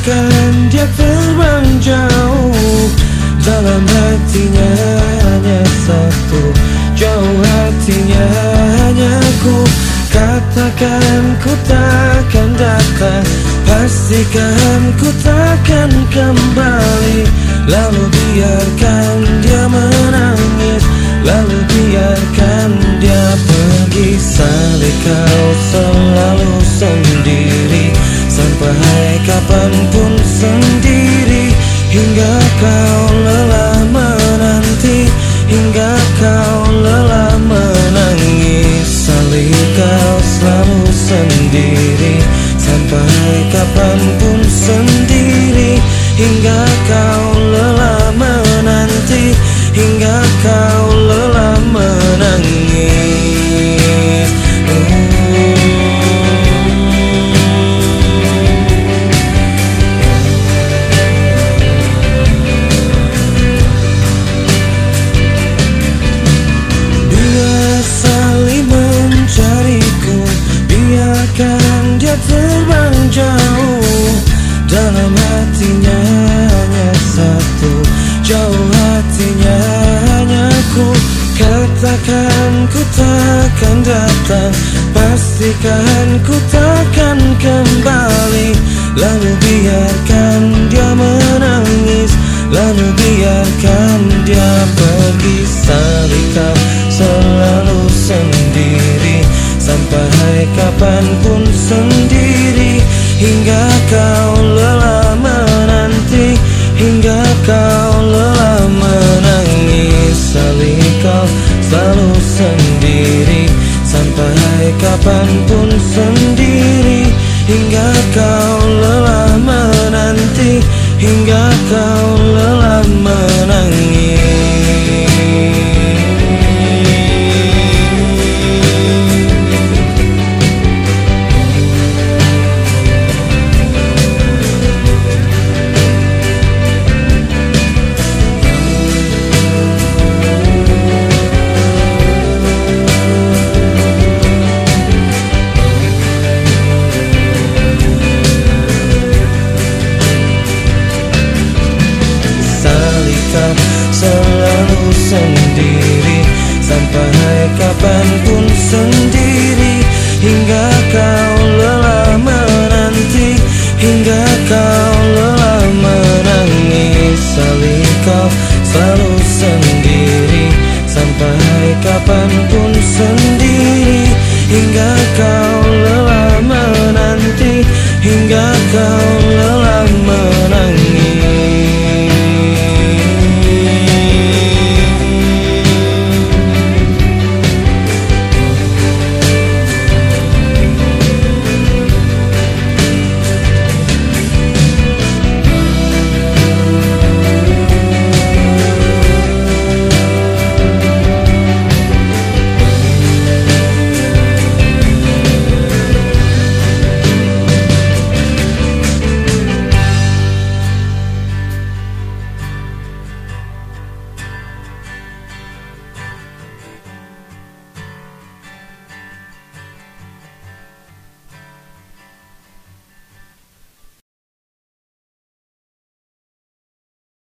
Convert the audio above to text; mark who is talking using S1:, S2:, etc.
S1: Bagaikan dia terbang jauh. Dalam hatinya hanya satu. Jauh hatinya hanya ku. Katakan ku takkan datang. Pastikan ku takkan kembali. Lalu biarkan dia menangis. Lalu biarkan dia pergi. Salih kau selalu kau lelah menanti Hingga kau lelah menangis. Salih kau selalu sendiri Sampai kapan pun sendiri. Hingga kau lelah menanti Hingga kau jauh Dalam hatinya hanya satu. Jauh hatinya hanya ku Katakan ku takkan datang. Pastikan ku takkan kembali. Lalu biarkan dia menangis. Lalu biarkan dia pergi. Salih kau Kapan pun sendiri Hingga kau lelah menanti Hingga kau lelah menangis sendiri Sampai kapan pun sendiri. Hingga kau lelah menanti Hingga kau lelah menangis. Saling kau selalu sendiri Sampai kapan pun sendiri. Hingga kau lelah menanti Hingga kau lelah